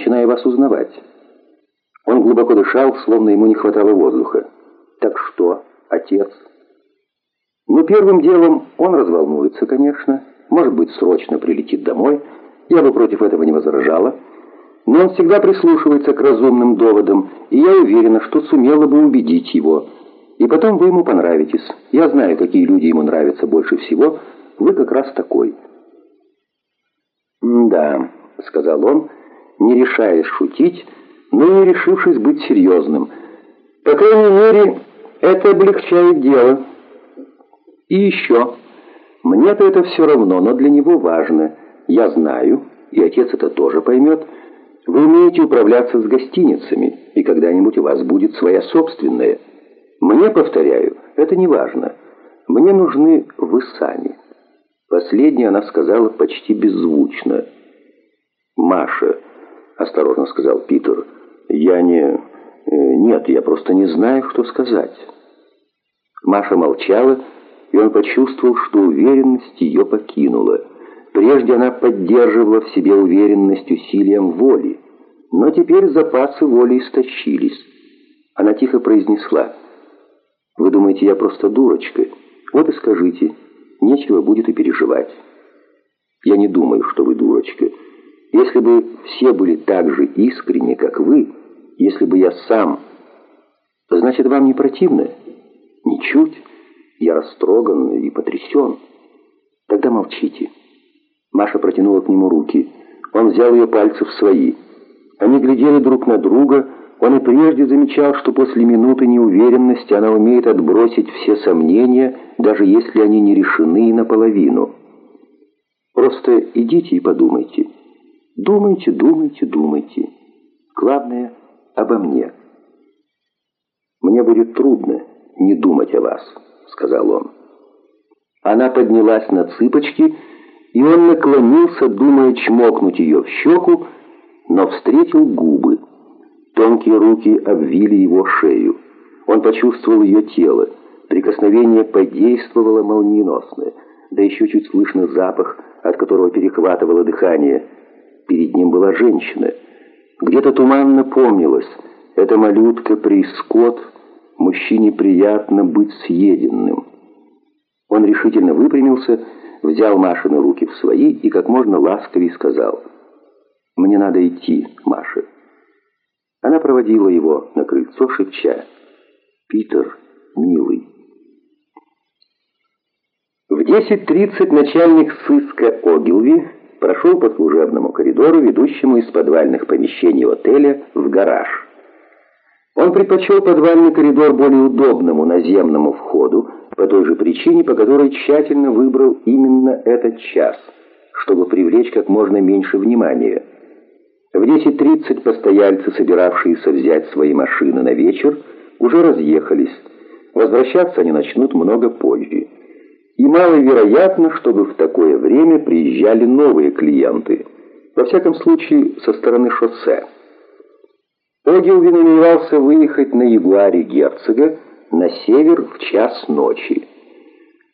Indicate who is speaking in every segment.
Speaker 1: начинаю вас узнавать». Он глубоко дышал, словно ему не хватало воздуха. «Так что, отец?» «Ну, первым делом он разволнуется, конечно. Может быть, срочно прилетит домой. Я бы против этого не возражала. Но он всегда прислушивается к разумным доводам, и я уверена, что сумела бы убедить его. И потом вы ему понравитесь. Я знаю, какие люди ему нравятся больше всего. Вы как раз такой». «Да», — сказал он, не решаясь шутить, но не решившись быть серьезным. «По крайней мере, это облегчает дело. И еще. Мне-то это все равно, но для него важно. Я знаю, и отец это тоже поймет. Вы умеете управляться с гостиницами, и когда-нибудь у вас будет своя собственная. Мне, повторяю, это не важно. Мне нужны вы сами». Последнее она сказала почти беззвучно. «Маша», — осторожно сказал Питер, — «Я не... Э, нет, я просто не знаю, что сказать». Маша молчала, и он почувствовал, что уверенность ее покинула. Прежде она поддерживала в себе уверенность усилием воли, но теперь запасы воли истощились. Она тихо произнесла, «Вы думаете, я просто дурочка? Вот и скажите, нечего будет и переживать». «Я не думаю, что вы дурочка. Если бы все были так же искренни, как вы, если бы я сам... Значит, вам не противно? Ничуть. Я растроган и потрясен. Тогда молчите. Маша протянула к нему руки. Он взял ее пальцы в свои. Они глядели друг на друга. Он и прежде замечал, что после минуты неуверенности она умеет отбросить все сомнения, даже если они не решены и наполовину. Просто идите и подумайте. Думайте, думайте, думайте. Главное — обо мне. «Мне будет трудно не думать о вас», — сказал он. Она поднялась на цыпочки, и он наклонился, думая чмокнуть ее в щеку, но встретил губы. Тонкие руки обвили его шею. Он почувствовал ее тело. Прикосновение подействовало молниеносно, да еще чуть слышно запах, от которого перехватывало дыхание. Перед ним была женщина — где-то туманно помнилось, эта малютка Прискот, мужчине приятно быть съеденным. Он решительно выпрямился, взял Машины руки в свои и как можно ласковее сказал, «Мне надо идти, Маша». Она проводила его на крыльцо, шепча, «Питер, милый». В 10.30 начальник сыска Огилви прошел по служебному коридору, ведущему из подвальных помещений отеля в гараж. Он предпочел подвальный коридор более удобному наземному входу, по той же причине, по которой тщательно выбрал именно этот час, чтобы привлечь как можно меньше внимания. В 10.30 постояльцы, собиравшиеся взять свои машины на вечер, уже разъехались. Возвращаться они начнут много позже и маловероятно, чтобы в такое время приезжали новые клиенты, во всяком случае со стороны шоссе. Огилви намеревался выехать на Ягуаре герцога на север в час ночи.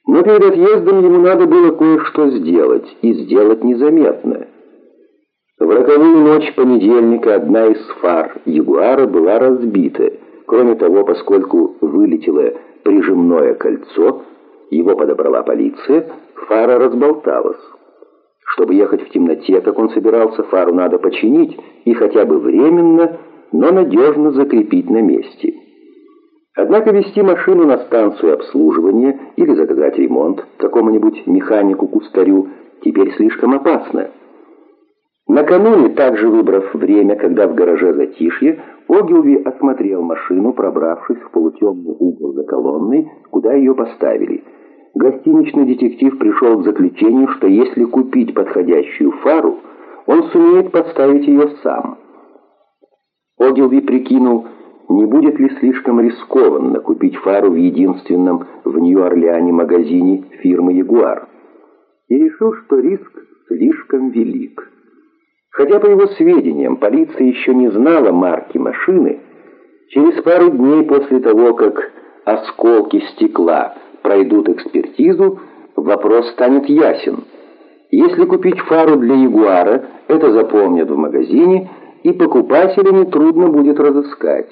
Speaker 1: Но перед отъездом ему надо было кое-что сделать, и сделать незаметно. В роковую ночь понедельника одна из фар Ягуара была разбита. Кроме того, поскольку вылетело прижимное кольцо, его подобрала полиция, фара разболталась. Чтобы ехать в темноте, как он собирался, фару надо починить и хотя бы временно, но надежно закрепить на месте. Однако вести машину на станцию обслуживания или заказать ремонт какому-нибудь механику-кустарю теперь слишком опасно. Накануне, также выбрав время, когда в гараже затишье, Огилви осмотрел машину, пробравшись в полутемный угол за колонной, куда ее поставили – Гостиничный детектив пришел к заключению, что если купить подходящую фару, он сумеет подставить ее сам. Огилви прикинул, не будет ли слишком рискованно купить фару в единственном в Нью-Орлеане магазине фирмы «Ягуар». И решил, что риск слишком велик. Хотя, по его сведениям, полиция еще не знала марки машины, через пару дней после того, как осколки стекла – пройдут экспертизу, вопрос станет ясен. Если купить фару для Ягуара, это запомнят в магазине, и покупателя нетрудно будет разыскать.